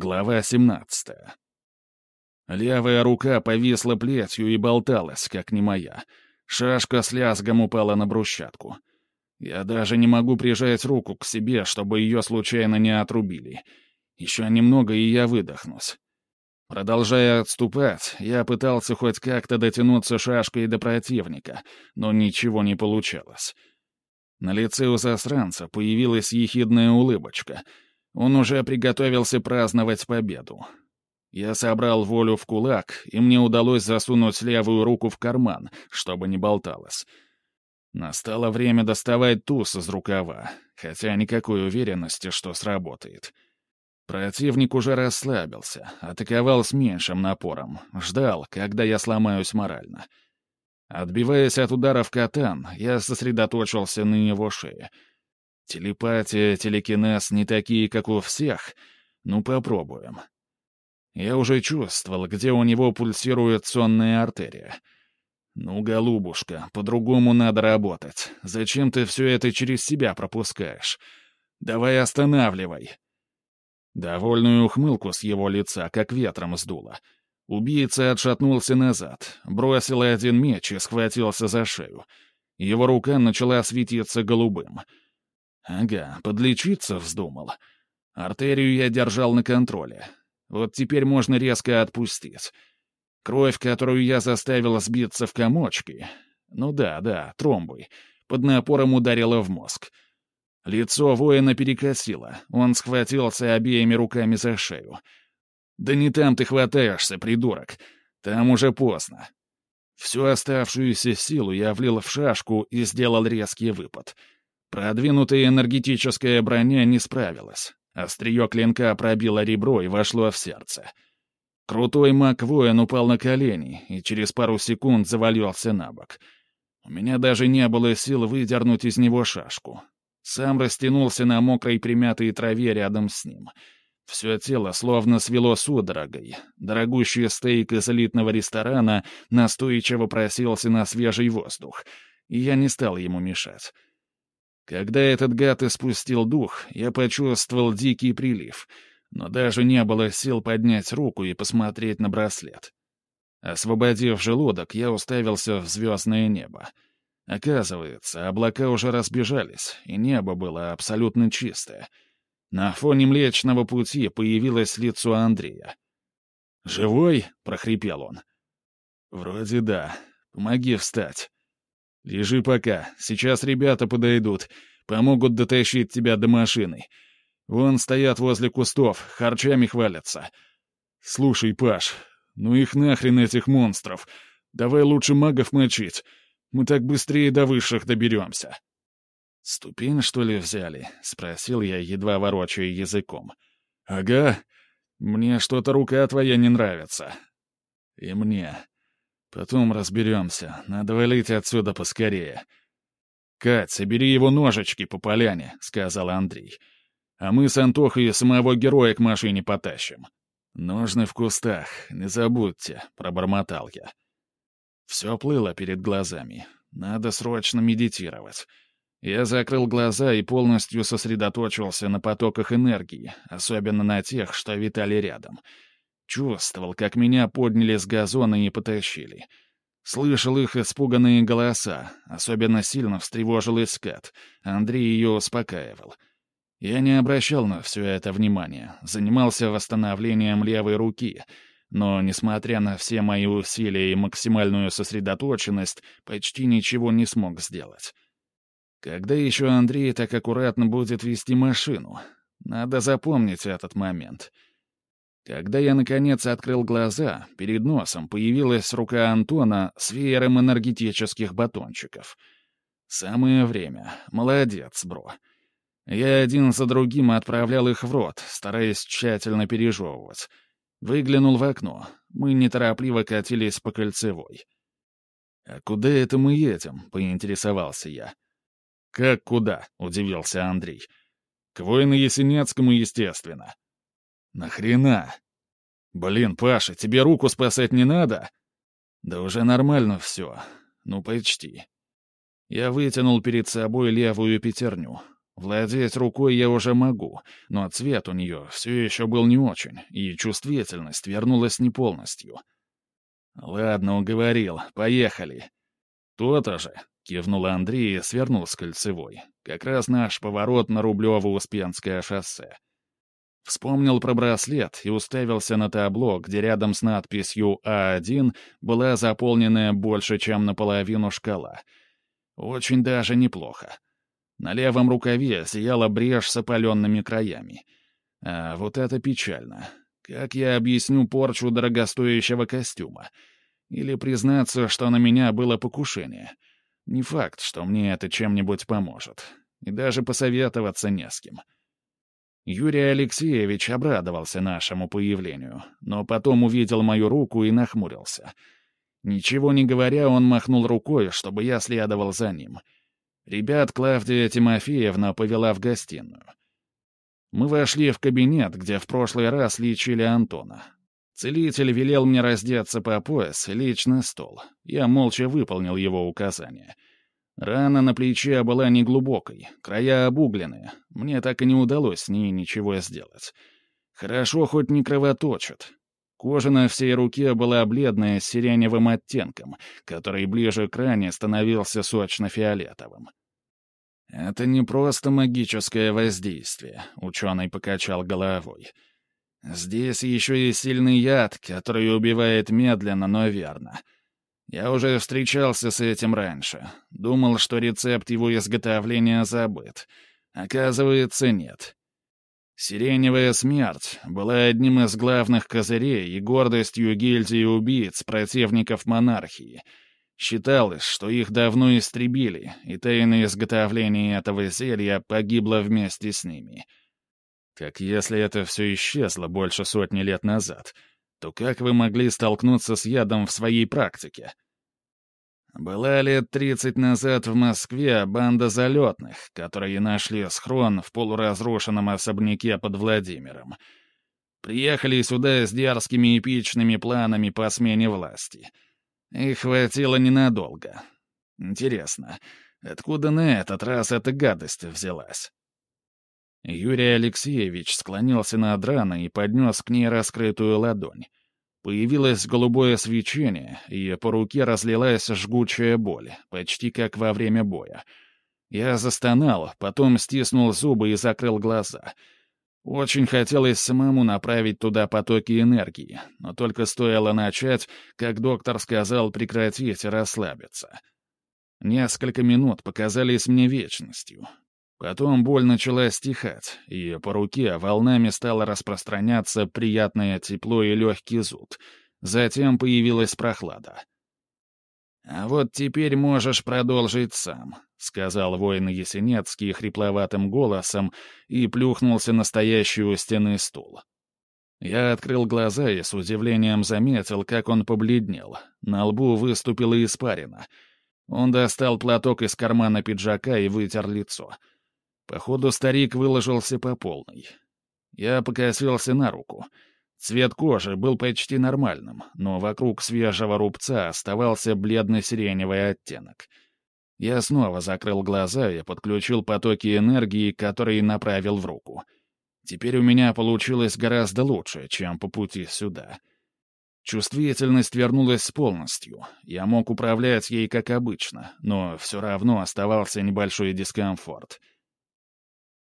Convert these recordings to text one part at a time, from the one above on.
Глава 17. Левая рука повисла плетью и болталась, как не моя. Шашка с лязгом упала на брусчатку. Я даже не могу прижать руку к себе, чтобы ее случайно не отрубили. Еще немного, и я выдохнусь. Продолжая отступать, я пытался хоть как-то дотянуться шашкой до противника, но ничего не получалось. На лице у засранца появилась ехидная улыбочка — он уже приготовился праздновать победу. Я собрал волю в кулак, и мне удалось засунуть левую руку в карман, чтобы не болталось. Настало время доставать туз из рукава, хотя никакой уверенности, что сработает. Противник уже расслабился, атаковал с меньшим напором, ждал, когда я сломаюсь морально. Отбиваясь от ударов катан, я сосредоточился на его шее — Телепатия, телекинез не такие, как у всех. Ну, попробуем. Я уже чувствовал, где у него пульсирует сонная артерия. Ну, голубушка, по-другому надо работать. Зачем ты все это через себя пропускаешь? Давай останавливай. Довольную ухмылку с его лица, как ветром сдуло. Убийца отшатнулся назад, бросил один меч и схватился за шею. Его рука начала светиться голубым — Ага, подлечиться вздумал. Артерию я держал на контроле. Вот теперь можно резко отпустить. Кровь, которую я заставил сбиться в комочки. Ну да, да, тромбой. Под напором ударила в мозг. Лицо воина перекосило. Он схватился обеими руками за шею. «Да не там ты хватаешься, придурок. Там уже поздно». Всю оставшуюся силу я влил в шашку и сделал резкий выпад — Продвинутая энергетическая броня не справилась. Острие клинка пробило ребро и вошло в сердце. Крутой маг-воин упал на колени и через пару секунд завалился на бок. У меня даже не было сил выдернуть из него шашку. Сам растянулся на мокрой примятой траве рядом с ним. Все тело словно свело судорогой. Дорогущий стейк из элитного ресторана настойчиво просился на свежий воздух, и я не стал ему мешать. Когда этот гад испустил дух, я почувствовал дикий прилив, но даже не было сил поднять руку и посмотреть на браслет. Освободив желудок, я уставился в звездное небо. Оказывается, облака уже разбежались, и небо было абсолютно чистое. На фоне Млечного Пути появилось лицо Андрея. «Живой?» — прохрипел он. «Вроде да. Помоги встать». «Лежи пока. Сейчас ребята подойдут. Помогут дотащить тебя до машины. Вон стоят возле кустов, харчами хвалятся. Слушай, Паш, ну их нахрен этих монстров. Давай лучше магов мочить. Мы так быстрее до высших доберемся». «Ступень, что ли, взяли?» — спросил я, едва ворочая языком. «Ага. Мне что-то рука твоя не нравится». «И мне. Потом разберемся. Надо валить отсюда поскорее. «Кать, собери его ножички по поляне», — сказал Андрей. «А мы с Антохой самого героя к машине потащим». «Ножны в кустах, не забудьте», — пробормотал я. Все плыло перед глазами. Надо срочно медитировать. Я закрыл глаза и полностью сосредоточился на потоках энергии, особенно на тех, что витали рядом — Чувствовал, как меня подняли с газона и потащили. Слышал их испуганные голоса. Особенно сильно встревожил Искат. Андрей ее успокаивал. Я не обращал на все это внимания. Занимался восстановлением левой руки. Но, несмотря на все мои усилия и максимальную сосредоточенность, почти ничего не смог сделать. Когда еще Андрей так аккуратно будет вести машину? Надо запомнить этот момент — когда я, наконец, открыл глаза, перед носом появилась рука Антона с веером энергетических батончиков. Самое время. Молодец, бро. Я один за другим отправлял их в рот, стараясь тщательно пережевывать. Выглянул в окно. Мы неторопливо катились по кольцевой. «А куда это мы едем?» — поинтересовался я. «Как куда?» — удивился Андрей. «К воину-ясенецкому, естественно». «Нахрена?» «Блин, Паша, тебе руку спасать не надо?» «Да уже нормально все. Ну, почти». Я вытянул перед собой левую пятерню. Владеть рукой я уже могу, но цвет у нее все еще был не очень, и чувствительность вернулась не полностью. «Ладно, уговорил. Поехали». «То-то же», — кивнул Андрей и свернул с кольцевой. Как раз наш поворот на Рублево-Успенское шоссе. Вспомнил про браслет и уставился на табло, где рядом с надписью А1 была заполненная больше, чем наполовину шкала. Очень даже неплохо. На левом рукаве сияла брешь с опаленными краями. А вот это печально. Как я объясню порчу дорогостоящего костюма? Или признаться, что на меня было покушение? Не факт, что мне это чем-нибудь поможет. И даже посоветоваться не с кем. Юрий Алексеевич обрадовался нашему появлению, но потом увидел мою руку и нахмурился. Ничего не говоря, он махнул рукой, чтобы я следовал за ним — Ребят Клавдия Тимофеевна повела в гостиную. Мы вошли в кабинет, где в прошлый раз лечили Антона. Целитель велел мне раздеться по пояс лечь на стол. Я молча выполнил его указания. Рана на плече была неглубокой, края обугленные. Мне так и не удалось с ней ничего сделать. Хорошо хоть не кровоточит. Кожа на всей руке была бледная с сиреневым оттенком, который ближе к ране становился сочно-фиолетовым. «Это не просто магическое воздействие», — ученый покачал головой. «Здесь еще и сильный яд, который убивает медленно, но верно. Я уже встречался с этим раньше. Думал, что рецепт его изготовления забыт. Оказывается, нет. Сиреневая смерть была одним из главных козырей и гордостью гильдии убийц противников монархии — Считалось, что их давно истребили, и тайное изготовление этого зелья погибло вместе с ними. Как если это все исчезло больше сотни лет назад, то как вы могли столкнуться с ядом в своей практике? Была лет тридцать назад в Москве банда залетных, которые нашли схрон в полуразрушенном особняке под Владимиром. Приехали сюда с дерзкими эпичными планами по смене власти — и хватило ненадолго. Интересно, откуда на этот раз эта гадость взялась? Юрий Алексеевич склонился над раной и поднес к ней раскрытую ладонь. Появилось голубое свечение, и по руке разлилась жгучая боль, почти как во время боя. Я застонал, потом стиснул зубы и закрыл глаза — очень хотелось самому направить туда потоки энергии, но только стоило начать, как доктор сказал прекратить и расслабиться. Несколько минут показались мне вечностью. Потом боль начала стихать, и по руке волнами стало распространяться приятное тепло и легкий зуд. Затем появилась прохлада. «А вот теперь можешь продолжить сам», — сказал воин Есенецкий хрипловатым голосом и плюхнулся на стоящий у стены стул. Я открыл глаза и с удивлением заметил, как он побледнел. На лбу выступила испарина. Он достал платок из кармана пиджака и вытер лицо. Походу, старик выложился по полной. Я покосился на руку — Цвет кожи был почти нормальным, но вокруг свежего рубца оставался бледно-сиреневый оттенок. Я снова закрыл глаза и подключил потоки энергии, которые направил в руку. Теперь у меня получилось гораздо лучше, чем по пути сюда. Чувствительность вернулась полностью. Я мог управлять ей как обычно, но все равно оставался небольшой дискомфорт.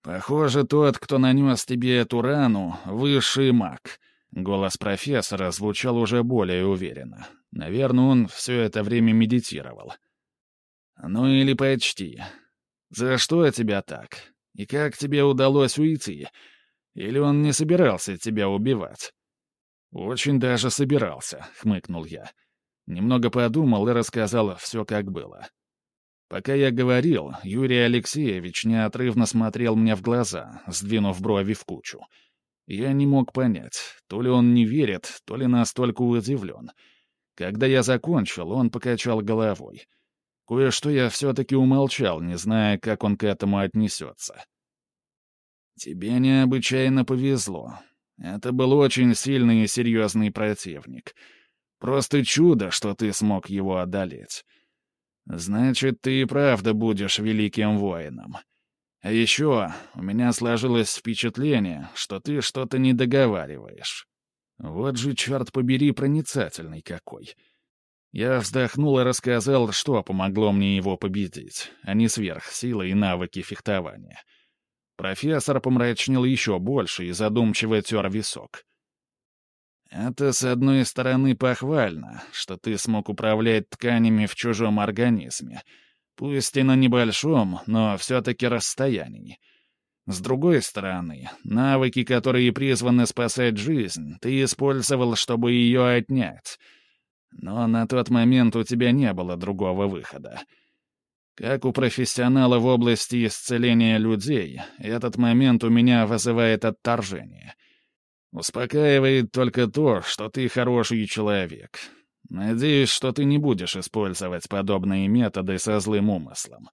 «Похоже, тот, кто нанес тебе эту рану, — высший маг», Голос профессора звучал уже более уверенно. Наверное, он все это время медитировал. «Ну или почти. За что тебя так? И как тебе удалось уйти? Или он не собирался тебя убивать?» «Очень даже собирался», — хмыкнул я. Немного подумал и рассказал все, как было. Пока я говорил, Юрий Алексеевич неотрывно смотрел мне в глаза, сдвинув брови в кучу — я не мог понять, то ли он не верит, то ли настолько удивлен. Когда я закончил, он покачал головой. Кое-что я все-таки умолчал, не зная, как он к этому отнесется. «Тебе необычайно повезло. Это был очень сильный и серьезный противник. Просто чудо, что ты смог его одолеть. Значит, ты и правда будешь великим воином. А еще у меня сложилось впечатление, что ты что-то не договариваешь. Вот же, черт побери, проницательный какой. Я вздохнул и рассказал, что помогло мне его победить, а не сверхсилы и навыки фехтования. Профессор помрачнел еще больше и задумчиво тер висок. «Это, с одной стороны, похвально, что ты смог управлять тканями в чужом организме, пусть и на небольшом, но все-таки расстоянии. С другой стороны, навыки, которые призваны спасать жизнь, ты использовал, чтобы ее отнять. Но на тот момент у тебя не было другого выхода. Как у профессионала в области исцеления людей, этот момент у меня вызывает отторжение. Успокаивает только то, что ты хороший человек. Надеюсь, что ты не будешь использовать подобные методы со злым умыслом.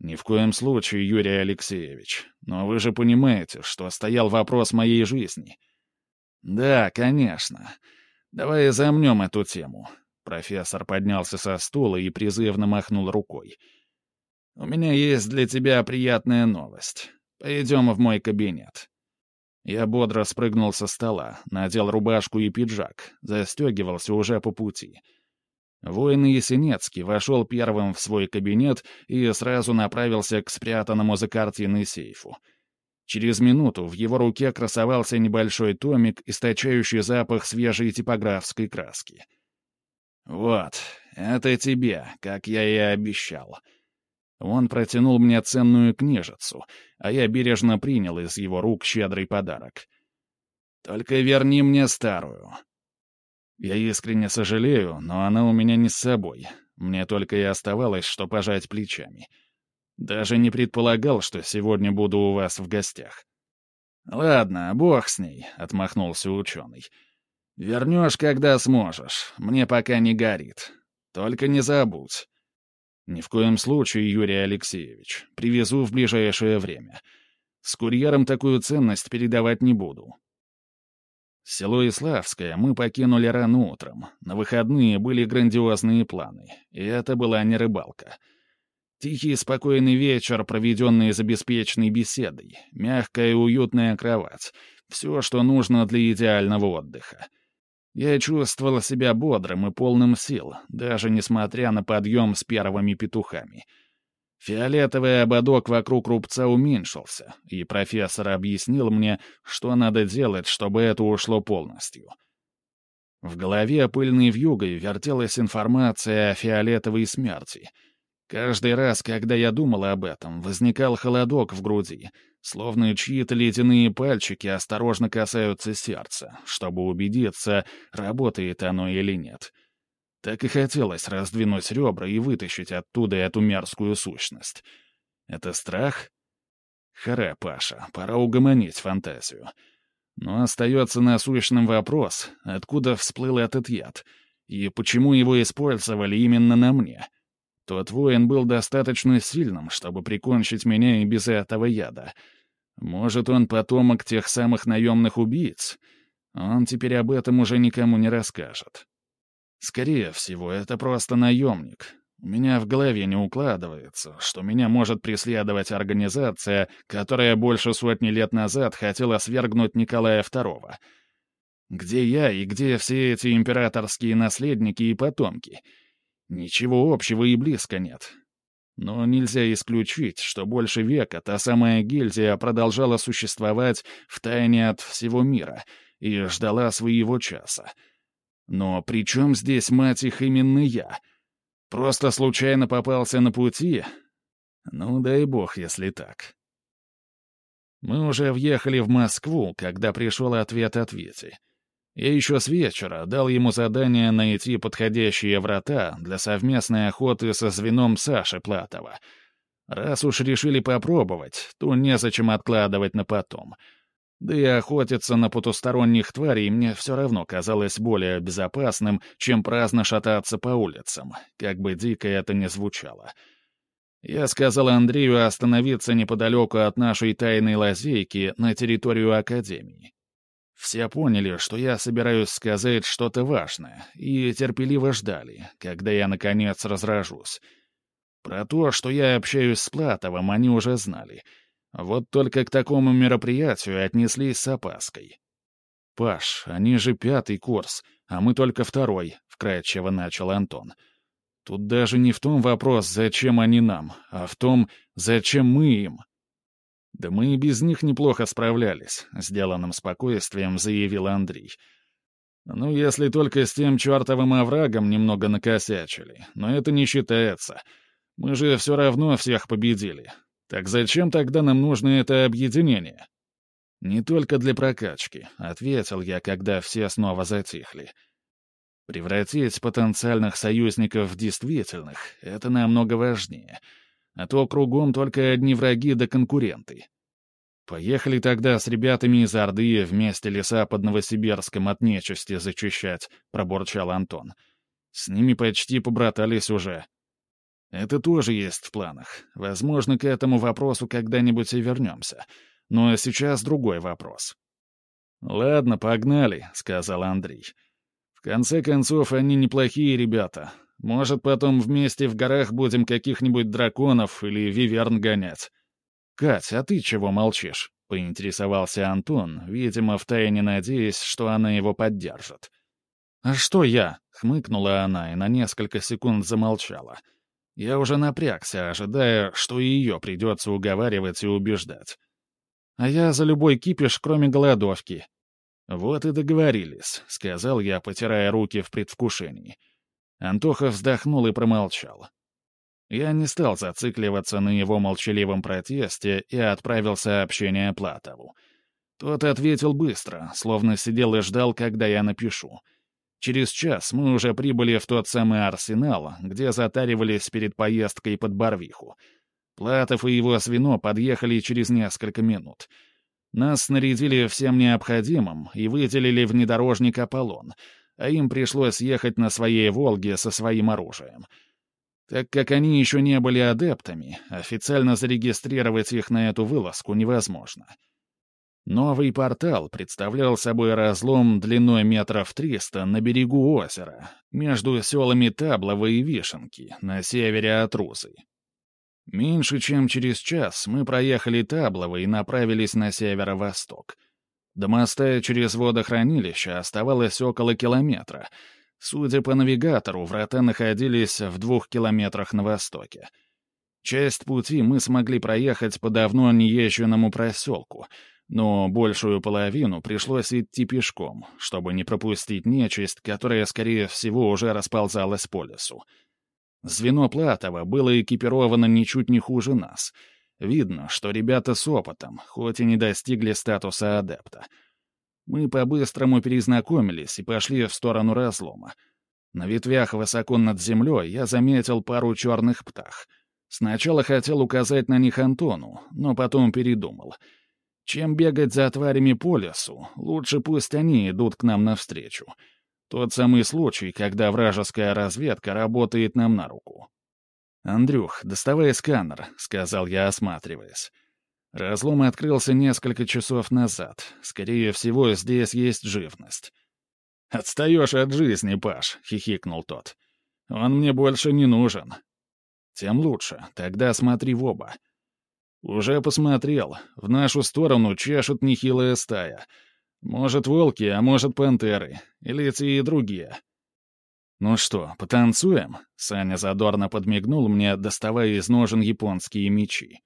«Ни в коем случае, Юрий Алексеевич. Но вы же понимаете, что стоял вопрос моей жизни». «Да, конечно. Давай замнем эту тему». Профессор поднялся со стула и призывно махнул рукой. «У меня есть для тебя приятная новость. Пойдем в мой кабинет». Я бодро спрыгнул со стола, надел рубашку и пиджак, застегивался уже по пути — Воин Есенецкий вошел первым в свой кабинет и сразу направился к спрятанному за картиной сейфу. Через минуту в его руке красовался небольшой томик, источающий запах свежей типографской краски. «Вот, это тебе, как я и обещал». Он протянул мне ценную книжицу, а я бережно принял из его рук щедрый подарок. «Только верни мне старую. Я искренне сожалею, но она у меня не с собой. Мне только и оставалось, что пожать плечами. Даже не предполагал, что сегодня буду у вас в гостях. «Ладно, бог с ней», — отмахнулся ученый. «Вернешь, когда сможешь. Мне пока не горит. Только не забудь». «Ни в коем случае, Юрий Алексеевич. Привезу в ближайшее время. С курьером такую ценность передавать не буду. Село Иславское мы покинули рано утром. На выходные были грандиозные планы, и это была не рыбалка. Тихий спокойный вечер, проведенный за беспечной беседой, мягкая и уютная кровать — все, что нужно для идеального отдыха. Я чувствовал себя бодрым и полным сил, даже несмотря на подъем с первыми петухами — Фиолетовый ободок вокруг рубца уменьшился, и профессор объяснил мне, что надо делать, чтобы это ушло полностью. В голове пыльной вьюгой вертелась информация о фиолетовой смерти. Каждый раз, когда я думал об этом, возникал холодок в груди, словно чьи-то ледяные пальчики осторожно касаются сердца, чтобы убедиться, работает оно или нет — так и хотелось раздвинуть ребра и вытащить оттуда эту мерзкую сущность. Это страх? Харе, Паша, пора угомонить фантазию. Но остается насущным вопрос, откуда всплыл этот яд, и почему его использовали именно на мне. Тот воин был достаточно сильным, чтобы прикончить меня и без этого яда. Может, он потомок тех самых наемных убийц? Он теперь об этом уже никому не расскажет. Скорее всего, это просто наемник. У меня в голове не укладывается, что меня может преследовать организация, которая больше сотни лет назад хотела свергнуть Николая II. Где я и где все эти императорские наследники и потомки? Ничего общего и близко нет. Но нельзя исключить, что больше века та самая гильдия продолжала существовать в тайне от всего мира и ждала своего часа. Но при чем здесь, мать их, именно я? Просто случайно попался на пути? Ну, дай бог, если так. Мы уже въехали в Москву, когда пришел ответ от Вити. Я еще с вечера дал ему задание найти подходящие врата для совместной охоты со звеном Саши Платова. Раз уж решили попробовать, то незачем откладывать на потом — да и охотиться на потусторонних тварей мне все равно казалось более безопасным, чем праздно шататься по улицам, как бы дико это ни звучало. Я сказал Андрею остановиться неподалеку от нашей тайной лазейки на территорию Академии. Все поняли, что я собираюсь сказать что-то важное, и терпеливо ждали, когда я, наконец, разражусь. Про то, что я общаюсь с Платовым, они уже знали. Вот только к такому мероприятию отнеслись с опаской. «Паш, они же пятый курс, а мы только второй», — вкратчиво начал Антон. «Тут даже не в том вопрос, зачем они нам, а в том, зачем мы им». «Да мы и без них неплохо справлялись», — сделанным спокойствием заявил Андрей. «Ну, если только с тем чертовым оврагом немного накосячили, но это не считается. Мы же все равно всех победили. Так зачем тогда нам нужно это объединение?» «Не только для прокачки», — ответил я, когда все снова затихли. «Превратить потенциальных союзников в действительных — это намного важнее, а то кругом только одни враги да конкуренты. Поехали тогда с ребятами из Орды вместе леса под Новосибирском от нечисти зачищать», — пробурчал Антон. «С ними почти побратались уже». «Это тоже есть в планах. Возможно, к этому вопросу когда-нибудь и вернемся». Но сейчас другой вопрос. «Ладно, погнали», — сказал Андрей. «В конце концов, они неплохие ребята. Может, потом вместе в горах будем каких-нибудь драконов или виверн гонять». «Кать, а ты чего молчишь?» — поинтересовался Антон, видимо, втайне надеясь, что она его поддержит. «А что я?» — хмыкнула она и на несколько секунд замолчала. Я уже напрягся, ожидая, что и ее придется уговаривать и убеждать. А я за любой кипиш, кроме голодовки. Вот и договорились, — сказал я, потирая руки в предвкушении. Антоха вздохнул и промолчал. Я не стал зацикливаться на его молчаливом протесте и отправил сообщение Платову. Тот ответил быстро, словно сидел и ждал, когда я напишу. Через час мы уже прибыли в тот самый арсенал, где затаривались перед поездкой под Барвиху — Платов и его свино подъехали через несколько минут. Нас снарядили всем необходимым и выделили внедорожник «Аполлон», а им пришлось ехать на своей «Волге» со своим оружием. Так как они еще не были адептами, официально зарегистрировать их на эту вылазку невозможно. Новый портал представлял собой разлом длиной метров триста на берегу озера, между селами Таблово и Вишенки, на севере от Рузы. Меньше чем через час мы проехали Таблово и направились на северо-восток. До моста через водохранилище оставалось около километра. Судя по навигатору, врата находились в двух километрах на востоке. Часть пути мы смогли проехать по давно неезженному проселку, но большую половину пришлось идти пешком, чтобы не пропустить нечисть, которая, скорее всего, уже расползалась по лесу. Звено Платова было экипировано ничуть не хуже нас. Видно, что ребята с опытом, хоть и не достигли статуса адепта. Мы по-быстрому перезнакомились и пошли в сторону разлома. На ветвях высоко над землей я заметил пару черных птах. Сначала хотел указать на них Антону, но потом передумал. Чем бегать за тварями по лесу, лучше пусть они идут к нам навстречу. Тот самый случай, когда вражеская разведка работает нам на руку. «Андрюх, доставай сканер», — сказал я, осматриваясь. Разлом открылся несколько часов назад. Скорее всего, здесь есть живность. «Отстаешь от жизни, Паш», — хихикнул тот. «Он мне больше не нужен». «Тем лучше. Тогда смотри в оба». «Уже посмотрел. В нашу сторону чешут нехилая стая. Может, волки, а может, пантеры. Или те и другие. «Ну что, потанцуем?» — Саня задорно подмигнул мне, доставая из ножен японские мечи.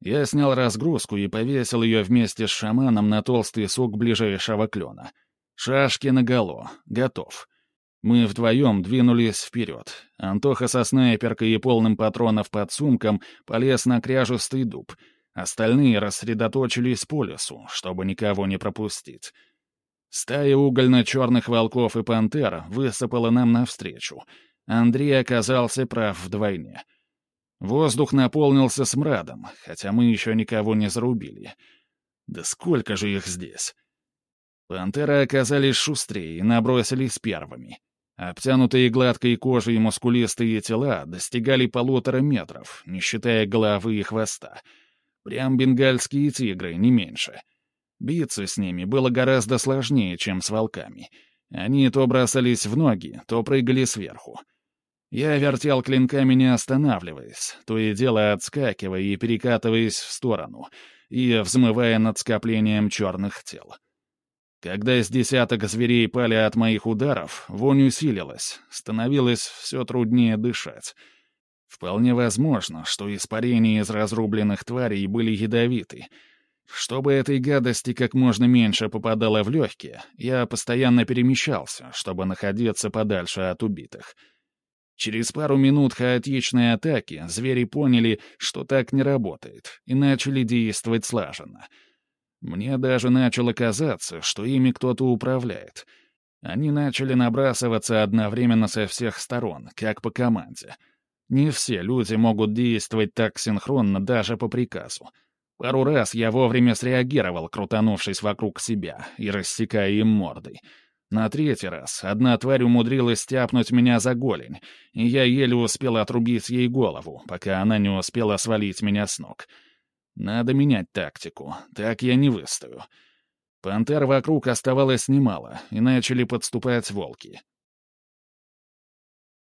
Я снял разгрузку и повесил ее вместе с шаманом на толстый сук ближайшего клена. Шашки наголо. Готов. Мы вдвоем двинулись вперед. Антоха со снайперкой и полным патронов под сумком полез на кряжестый дуб — Остальные рассредоточились по лесу, чтобы никого не пропустить. Стая угольно-черных волков и пантер высыпала нам навстречу. Андрей оказался прав вдвойне. Воздух наполнился смрадом, хотя мы еще никого не зарубили. Да сколько же их здесь? Пантеры оказались шустрее и набросились первыми. Обтянутые гладкой кожей мускулистые тела достигали полутора метров, не считая головы и хвоста — Прям бенгальские тигры, не меньше. Биться с ними было гораздо сложнее, чем с волками. Они то бросались в ноги, то прыгали сверху. Я вертел клинками, не останавливаясь, то и дело отскакивая и перекатываясь в сторону, и взмывая над скоплением черных тел. Когда с десяток зверей пали от моих ударов, вонь усилилась, становилось все труднее дышать. Вполне возможно, что испарения из разрубленных тварей были ядовиты. Чтобы этой гадости как можно меньше попадало в легкие, я постоянно перемещался, чтобы находиться подальше от убитых — Через пару минут хаотичной атаки звери поняли, что так не работает, и начали действовать слаженно. Мне даже начало казаться, что ими кто-то управляет. Они начали набрасываться одновременно со всех сторон, как по команде. Не все люди могут действовать так синхронно даже по приказу. Пару раз я вовремя среагировал, крутанувшись вокруг себя и рассекая им мордой — на третий раз одна тварь умудрилась стяпнуть меня за голень, и я еле успел отрубить ей голову, пока она не успела свалить меня с ног. Надо менять тактику, так я не выстою. Пантер вокруг оставалось немало, и начали подступать волки.